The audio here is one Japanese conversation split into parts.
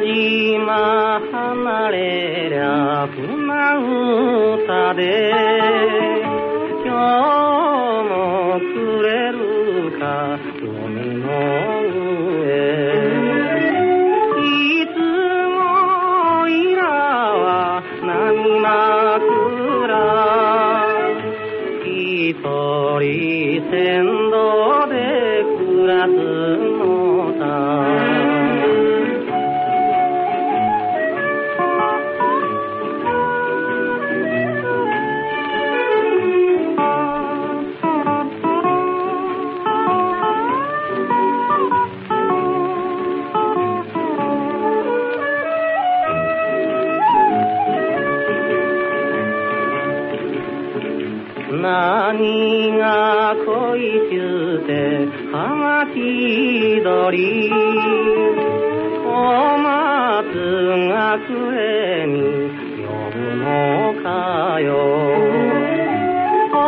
島離れりゃ不満さで今日もくれるか海の上。いつもいらは波枕一人先導で暮らす。何が恋中ではがき鳥お松がくれに呼ぶのかよ。星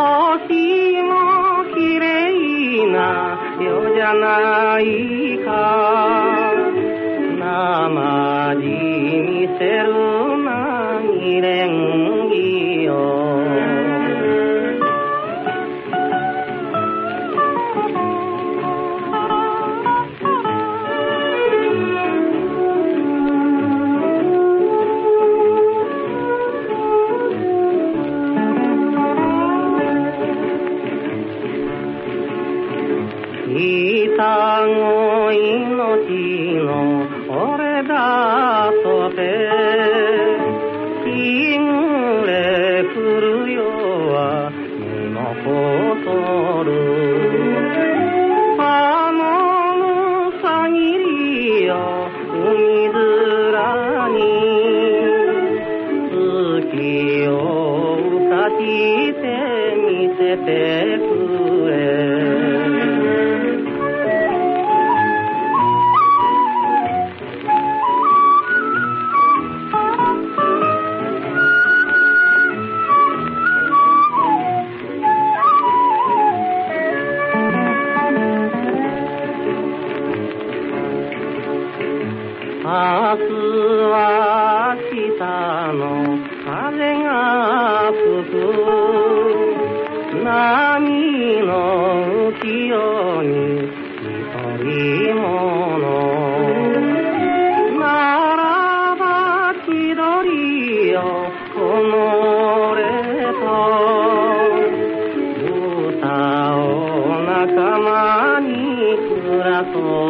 もきれいな夜じゃないか。生地見せるいたご命の俺だとて日暮れ降るよは身のことる。あのむさぎりよ海面に月を浮かして見せてくれ。は北の。風が吹く。波の浮世に一人者ならば気取りよこの俺と。歌を仲間に暮らそう